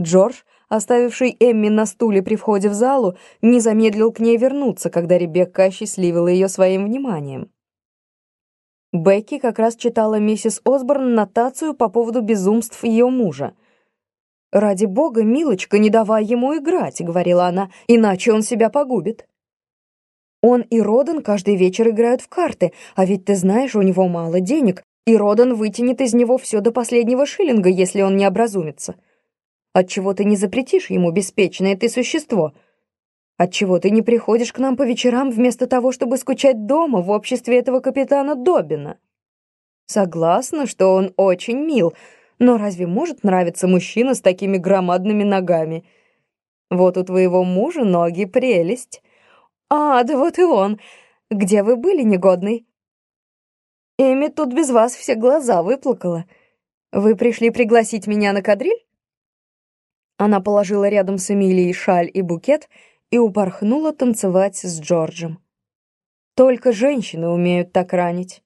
Джордж, оставивший Эмми на стуле при входе в залу, не замедлил к ней вернуться, когда Ребекка осчастливила ее своим вниманием. Бекки как раз читала миссис Осборн нотацию по поводу безумств ее мужа. «Ради бога, милочка, не давай ему играть», — говорила она, — «иначе он себя погубит». Он и Родан каждый вечер играют в карты, а ведь ты знаешь, у него мало денег, и Родан вытянет из него все до последнего шиллинга, если он не образумится. Отчего ты не запретишь ему, беспечное ты существо?» Отчего ты не приходишь к нам по вечерам вместо того, чтобы скучать дома в обществе этого капитана Добина? Согласна, что он очень мил, но разве может нравиться мужчина с такими громадными ногами? Вот у твоего мужа ноги прелесть. А, да вот и он. Где вы были, негодный? Эми тут без вас все глаза выплакала. Вы пришли пригласить меня на кадриль? Она положила рядом с Эмилией шаль и букет — и упорхнула танцевать с Джорджем. Только женщины умеют так ранить.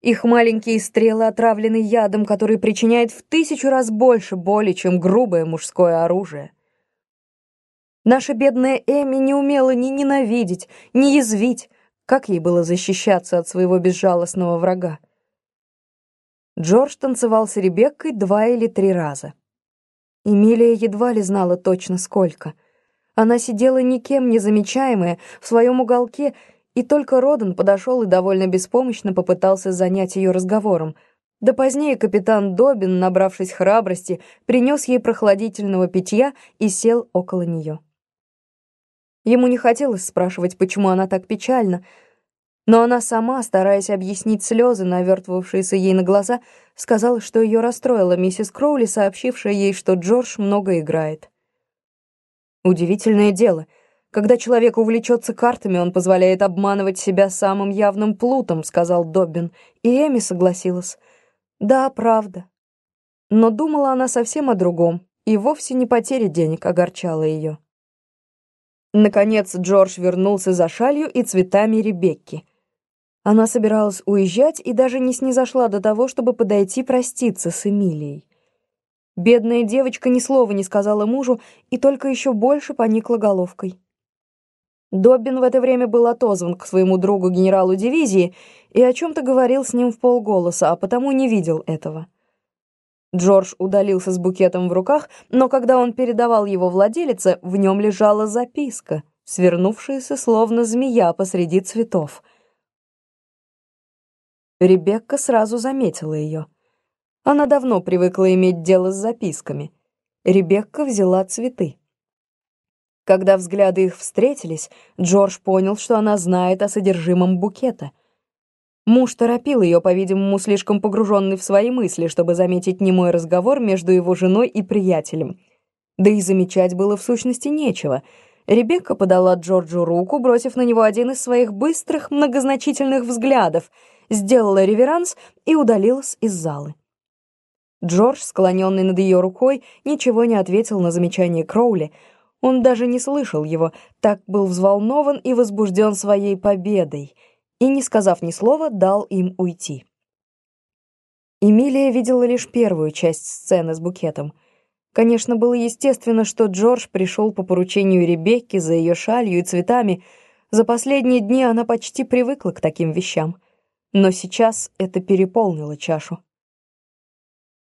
Их маленькие стрелы отравлены ядом, который причиняет в тысячу раз больше боли, чем грубое мужское оружие. Наша бедная Эми не умела ни ненавидеть, ни язвить, как ей было защищаться от своего безжалостного врага. Джордж танцевал с Ребеккой два или три раза. Эмилия едва ли знала точно сколько — она сидела никем не замечаемая в своем уголке, и только Родан подошел и довольно беспомощно попытался занять ее разговором. Да позднее капитан Добин, набравшись храбрости, принес ей прохладительного питья и сел около нее. Ему не хотелось спрашивать, почему она так печальна, но она сама, стараясь объяснить слезы, навертывавшиеся ей на глаза, сказала, что ее расстроила миссис Кроули, сообщившая ей, что Джордж много играет. Удивительное дело. Когда человек увлечется картами, он позволяет обманывать себя самым явным плутом, сказал Доббин, и Эми согласилась. Да, правда. Но думала она совсем о другом, и вовсе не потеря денег огорчала ее. Наконец Джордж вернулся за шалью и цветами Ребекки. Она собиралась уезжать и даже не снизошла до того, чтобы подойти проститься с Эмилией. Бедная девочка ни слова не сказала мужу и только еще больше поникла головкой. Доббин в это время был отозван к своему другу генералу дивизии и о чем-то говорил с ним в полголоса, а потому не видел этого. Джордж удалился с букетом в руках, но когда он передавал его владелице, в нем лежала записка, свернувшаяся словно змея посреди цветов. Ребекка сразу заметила ее. Она давно привыкла иметь дело с записками. Ребекка взяла цветы. Когда взгляды их встретились, Джордж понял, что она знает о содержимом букета. Муж торопил ее, по-видимому, слишком погруженный в свои мысли, чтобы заметить немой разговор между его женой и приятелем. Да и замечать было в сущности нечего. Ребекка подала Джорджу руку, бросив на него один из своих быстрых, многозначительных взглядов, сделала реверанс и удалилась из залы. Джордж, склоненный над ее рукой, ничего не ответил на замечание Кроули. Он даже не слышал его, так был взволнован и возбужден своей победой, и, не сказав ни слова, дал им уйти. Эмилия видела лишь первую часть сцены с букетом. Конечно, было естественно, что Джордж пришел по поручению Ребекки за ее шалью и цветами. За последние дни она почти привыкла к таким вещам. Но сейчас это переполнило чашу.